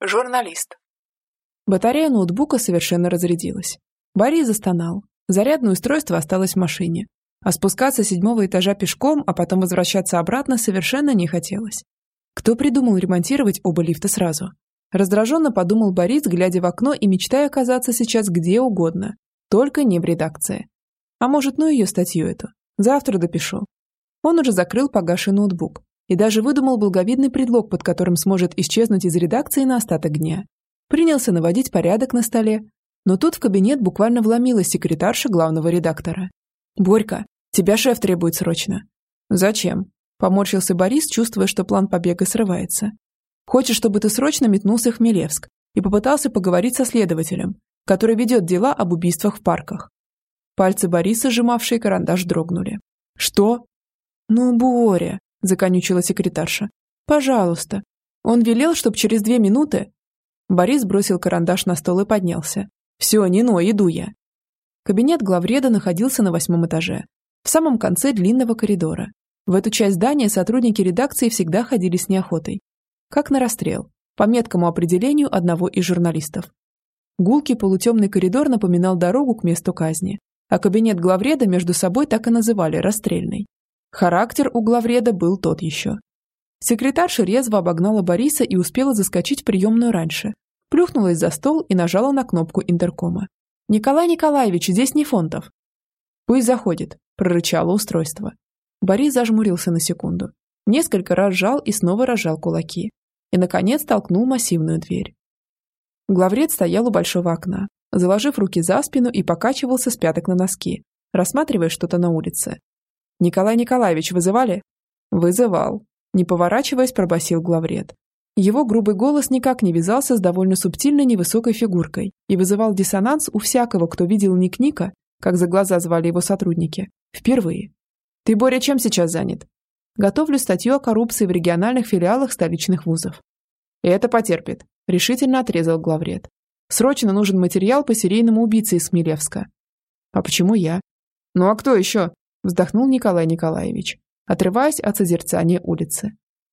Журналист. Батарея ноутбука совершенно разрядилась. Борис застонал. Зарядное устройство осталось в машине. А спускаться с седьмого этажа пешком, а потом возвращаться обратно совершенно не хотелось. Кто придумал ремонтировать оба лифта сразу? Раздраженно подумал Борис, глядя в окно и мечтая оказаться сейчас где угодно, только не в редакции. А может, ну ее статью эту. Завтра допишу. Он уже закрыл погаший ноутбук и даже выдумал благовидный предлог, под которым сможет исчезнуть из редакции на остаток дня. Принялся наводить порядок на столе, но тут в кабинет буквально вломилась секретарша главного редактора. «Борька, тебя шеф требует срочно». «Зачем?» – поморщился Борис, чувствуя, что план побега срывается. «Хочет, чтобы ты срочно метнулся в Хмелевск и попытался поговорить со следователем, который ведет дела об убийствах в парках». Пальцы Бориса, сжимавшие карандаш, дрогнули. «Что?» «Ну, Боря», – законючила секретарша. «Пожалуйста». Он велел, чтобы через две минуты... Борис бросил карандаш на стол и поднялся. «Все, Нино, иду я». Кабинет главреда находился на восьмом этаже, в самом конце длинного коридора. В эту часть здания сотрудники редакции всегда ходили с неохотой. Как на расстрел, по меткому определению одного из журналистов. Гулкий полутемный коридор напоминал дорогу к месту казни, а кабинет главреда между собой так и называли «расстрельный». Характер у главреда был тот еще. Секретарша резво обогнала Бориса и успела заскочить в приемную раньше. Плюхнулась за стол и нажала на кнопку интеркома. «Николай Николаевич, здесь не фонтов». «Пусть заходит», – прорычало устройство. Борис зажмурился на секунду. Несколько раз сжал и снова разжал кулаки. И, наконец, толкнул массивную дверь. Главред стоял у большого окна, заложив руки за спину и покачивался с пяток на носки, рассматривая что-то на улице. «Николай Николаевич вызывали?» «Вызывал», – не поворачиваясь, пробасил главред. Его грубый голос никак не вязался с довольно субтильной невысокой фигуркой и вызывал диссонанс у всякого, кто видел Ник Ника, как за глаза звали его сотрудники, впервые. «Ты, Боря, чем сейчас занят?» «Готовлю статью о коррупции в региональных филиалах столичных вузов». «И это потерпит», – решительно отрезал главред. «Срочно нужен материал по серийному убийце из Смелевска». «А почему я?» «Ну а кто еще?» Вздохнул Николай Николаевич, отрываясь от созерцания улицы.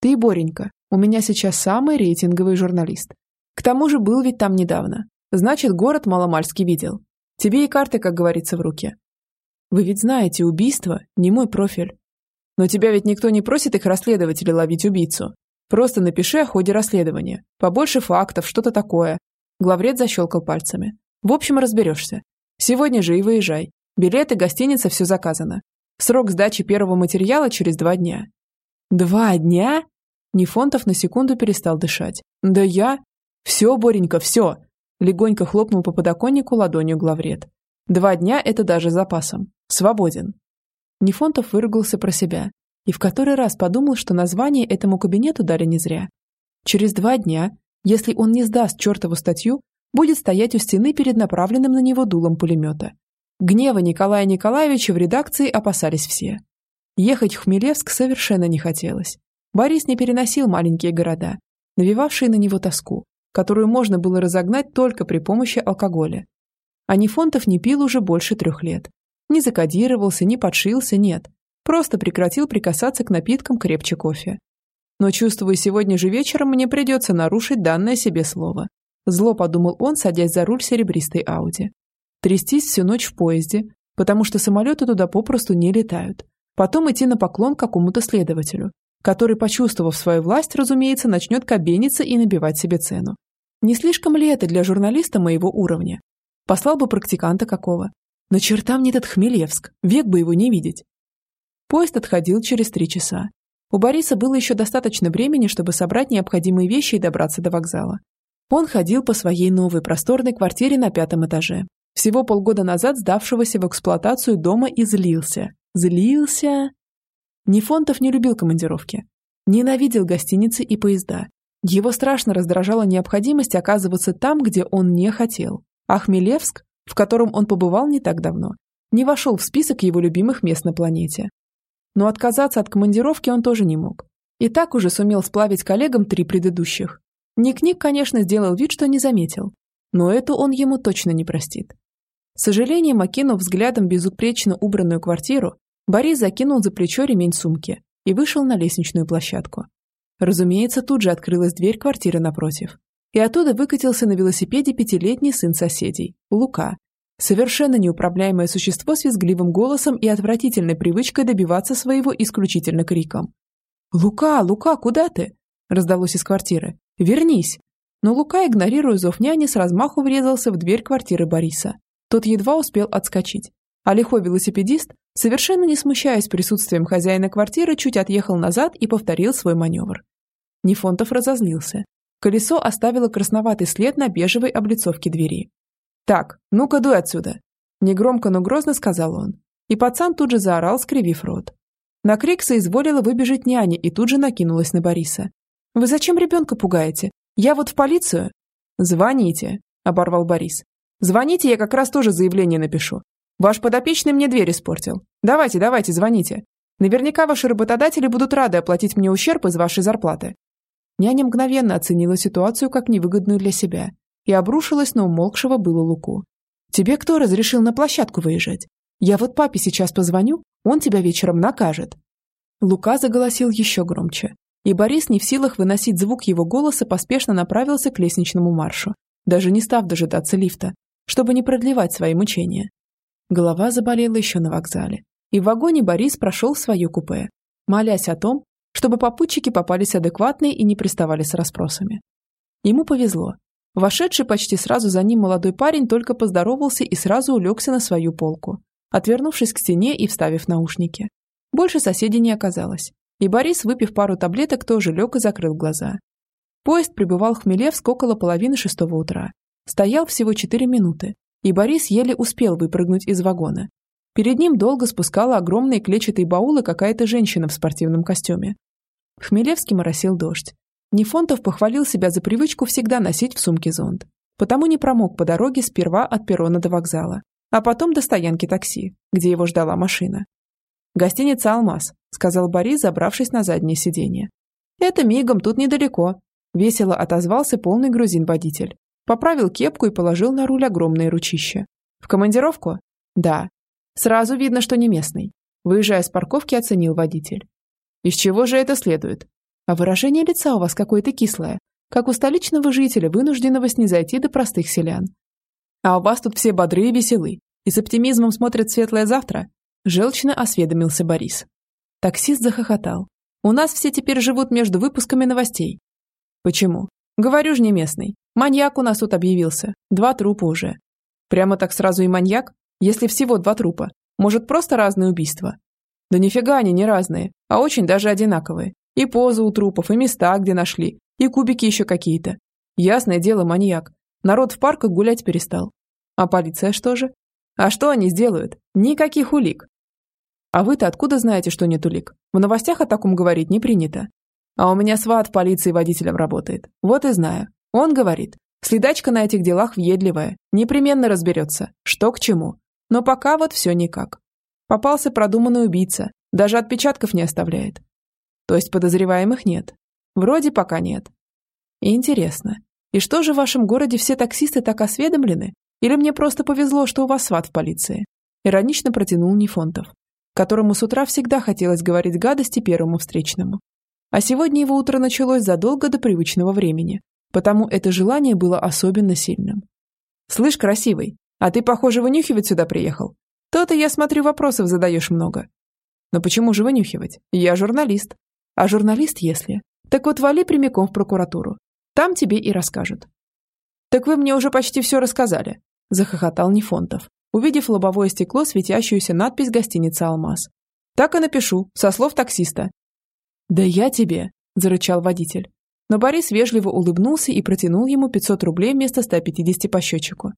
Ты, Боренька, у меня сейчас самый рейтинговый журналист. К тому же был ведь там недавно. Значит, город маломальски видел. Тебе и карты, как говорится, в руке. Вы ведь знаете, убийство – не мой профиль. Но тебя ведь никто не просит их расследовать или ловить убийцу. Просто напиши о ходе расследования. Побольше фактов, что-то такое. Главред защелкал пальцами. В общем, разберешься. Сегодня же и выезжай. Билеты, гостиница, все заказано. Срок сдачи первого материала через два дня. Два дня? Нефонтов на секунду перестал дышать. Да я... Все, Боренька, все. Легонько хлопнул по подоконнику ладонью главред. Два дня – это даже запасом. Свободен. Нефонтов выругался про себя и в который раз подумал, что название этому кабинету дали не зря. Через два дня, если он не сдаст чертову статью, будет стоять у стены перед направленным на него дулом пулемета. Гнева Николая Николаевича в редакции опасались все. Ехать в Хмелевск совершенно не хотелось. Борис не переносил маленькие города, навевавшие на него тоску, которую можно было разогнать только при помощи алкоголя. А Нефонтов не пил уже больше трех лет. Не закодировался, не подшился, нет. Просто прекратил прикасаться к напиткам крепче кофе. Но чувствую, сегодня же вечером мне придется нарушить данное себе слово. Зло подумал он, садясь за руль серебристой Ауди трястись всю ночь в поезде, потому что самолеты туда попросту не летают. Потом идти на поклон какому-то следователю, который, почувствовав свою власть, разумеется, начнет кабениться и набивать себе цену. Не слишком ли это для журналиста моего уровня? Послал бы практиканта какого. На черта мне этот Хмелевск, век бы его не видеть. Поезд отходил через три часа. У Бориса было еще достаточно времени, чтобы собрать необходимые вещи и добраться до вокзала. Он ходил по своей новой просторной квартире на пятом этаже, всего полгода назад сдавшегося в эксплуатацию дома и злился. Злился. Нефонтов не любил командировки. Ненавидел гостиницы и поезда. Его страшно раздражала необходимость оказываться там, где он не хотел. А Хмелевск, в котором он побывал не так давно, не вошел в список его любимых мест на планете. Но отказаться от командировки он тоже не мог. И так уже сумел сплавить коллегам три предыдущих. Ник-Ник, конечно, сделал вид, что не заметил. Но это он ему точно не простит. С сожалением, окинув взглядом безупречно убранную квартиру, Борис закинул за плечо ремень сумки и вышел на лестничную площадку. Разумеется, тут же открылась дверь квартиры напротив. и оттуда выкатился на велосипеде пятилетний сын соседей, Лука. Совершенно неуправляемое существо с визгливым голосом и отвратительной привычкой добиваться своего исключительно криком. «Лука, Лука, куда ты?» – раздалось из квартиры. «Вернись!» Но Лука, игнорируя зов няни, с размаху врезался в дверь квартиры Бориса. Тот едва успел отскочить. А лихой велосипедист, совершенно не смущаясь присутствием хозяина квартиры, чуть отъехал назад и повторил свой маневр. Нефонтов разозлился. Колесо оставило красноватый след на бежевой облицовке двери. «Так, ну-ка дуй отсюда!» Негромко, но грозно сказал он. И пацан тут же заорал, скривив рот. На крик соизволила выбежать няня и тут же накинулась на Бориса. «Вы зачем ребенка пугаете? Я вот в полицию?» «Звоните», – оборвал Борис. «Звоните, я как раз тоже заявление напишу. Ваш подопечный мне дверь испортил. Давайте, давайте, звоните. Наверняка ваши работодатели будут рады оплатить мне ущерб из вашей зарплаты». Няня мгновенно оценила ситуацию как невыгодную для себя и обрушилась на умолкшего было Луку. «Тебе кто разрешил на площадку выезжать? Я вот папе сейчас позвоню, он тебя вечером накажет». Лука заголосил еще громче, и Борис, не в силах выносить звук его голоса, поспешно направился к лестничному маршу, даже не став дожидаться лифта, чтобы не продлевать свои мучения. Голова заболела еще на вокзале, и в вагоне Борис прошел в свое купе, молясь о том, чтобы попутчики попались адекватные и не приставали с расспросами. Ему повезло. Вошедший почти сразу за ним молодой парень только поздоровался и сразу улегся на свою полку, отвернувшись к стене и вставив наушники. Больше соседей не оказалось, и Борис, выпив пару таблеток, тоже лег и закрыл глаза. Поезд прибывал в Хмелевск около половины шестого утра. Стоял всего четыре минуты, и Борис еле успел выпрыгнуть из вагона. Перед ним долго спускала огромные клетчатые баулы какая-то женщина в спортивном костюме. В Хмелевске моросил дождь. Нефонтов похвалил себя за привычку всегда носить в сумке зонт. Потому не промок по дороге сперва от перрона до вокзала, а потом до стоянки такси, где его ждала машина. «Гостиница «Алмаз», — сказал Борис, забравшись на заднее сиденье. «Это мигом, тут недалеко», — весело отозвался полный грузин-водитель. Поправил кепку и положил на руль огромное ручище. «В командировку?» «Да». «Сразу видно, что не местный», — выезжая с парковки, оценил водитель. «Из чего же это следует?» «А выражение лица у вас какое-то кислое, как у столичного жителя, вынужденного снизойти до простых селян. А у вас тут все бодрые и веселы, и с оптимизмом смотрят светлое завтра?» Желчно осведомился Борис. Таксист захохотал. «У нас все теперь живут между выпусками новостей». «Почему?» «Говорю же, не местный. Маньяк у нас тут объявился. Два трупа уже». «Прямо так сразу и маньяк? Если всего два трупа. Может, просто разные убийства?» «Да нифига они не разные, а очень даже одинаковые. И позы у трупов, и места, где нашли, и кубики еще какие-то. Ясное дело, маньяк. Народ в парках гулять перестал. А полиция что же? А что они сделают? Никаких улик. А вы-то откуда знаете, что нет улик? В новостях о таком говорить не принято. А у меня сват в полиции водителем работает. Вот и знаю. Он говорит, следачка на этих делах въедливая, непременно разберется, что к чему. Но пока вот все никак. Попался продуманный убийца, даже отпечатков не оставляет. То есть подозреваемых нет. Вроде пока нет. И интересно, и что же в вашем городе все таксисты так осведомлены? Или мне просто повезло, что у вас сват в полиции? Иронично протянул Нефонтов которому с утра всегда хотелось говорить гадости первому встречному. А сегодня его утро началось задолго до привычного времени, потому это желание было особенно сильным. «Слышь, красивый, а ты, похоже, вынюхивать сюда приехал. То-то, я смотрю, вопросов задаешь много. Но почему же вынюхивать? Я журналист. А журналист, если... Так вот, вали прямиком в прокуратуру. Там тебе и расскажут». «Так вы мне уже почти все рассказали», – захохотал Нефонтов, увидев лобовое стекло светящуюся надпись гостиницы «Алмаз». «Так и напишу, со слов таксиста». «Да я тебе», – зарычал водитель. Но Борис вежливо улыбнулся и протянул ему 500 рублей вместо 150 по счетчику.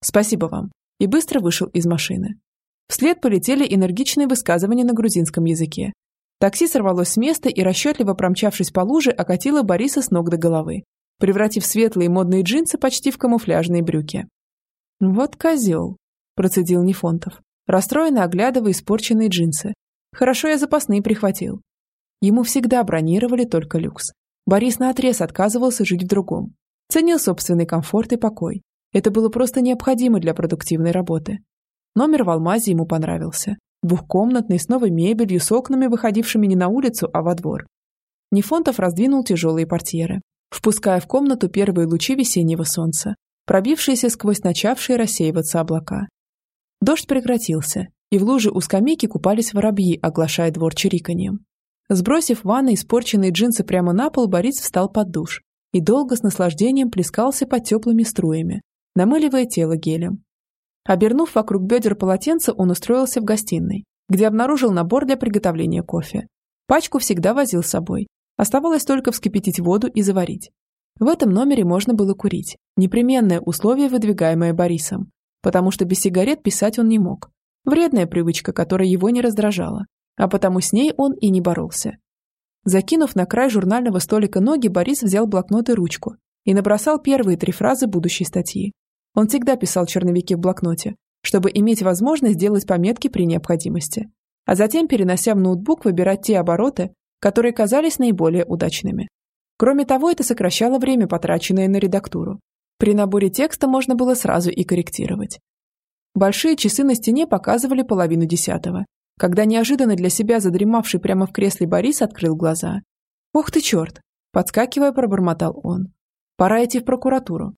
«Спасибо вам», и быстро вышел из машины. Вслед полетели энергичные высказывания на грузинском языке. Такси сорвалось с места и, расчетливо промчавшись по луже, окатило Бориса с ног до головы, превратив светлые модные джинсы почти в камуфляжные брюки. «Вот козел», процедил Нефонтов, расстроенно оглядывая испорченные джинсы. Хорошо я запасные прихватил. Ему всегда бронировали только люкс. Борис наотрез отказывался жить в другом. Ценил собственный комфорт и покой. Это было просто необходимо для продуктивной работы. Номер в Алмазе ему понравился. Двухкомнатный, с новой мебелью, с окнами, выходившими не на улицу, а во двор. Нефонтов раздвинул тяжелые портьеры. впуская в комнату первые лучи весеннего солнца, пробившиеся сквозь начавшие рассеиваться облака. Дождь прекратился, и в луже у скамейки купались воробьи, оглашая двор чириканьем. Сбросив ванной испорченные джинсы прямо на пол, Борис встал под душ и долго с наслаждением плескался под теплыми струями, намыливая тело гелем. Обернув вокруг бедер полотенце, он устроился в гостиной, где обнаружил набор для приготовления кофе. Пачку всегда возил с собой. Оставалось только вскипятить воду и заварить. В этом номере можно было курить. Непременное условие, выдвигаемое Борисом. Потому что без сигарет писать он не мог. Вредная привычка, которая его не раздражала. А потому с ней он и не боролся. Закинув на край журнального столика ноги, Борис взял блокнот и ручку и набросал первые три фразы будущей статьи. Он всегда писал черновики в блокноте, чтобы иметь возможность делать пометки при необходимости, а затем, перенося в ноутбук, выбирать те обороты, которые казались наиболее удачными. Кроме того, это сокращало время, потраченное на редактуру. При наборе текста можно было сразу и корректировать. Большие часы на стене показывали половину десятого, когда неожиданно для себя задремавший прямо в кресле Борис открыл глаза. «Ух ты черт!» – подскакивая, пробормотал он. «Пора идти в прокуратуру.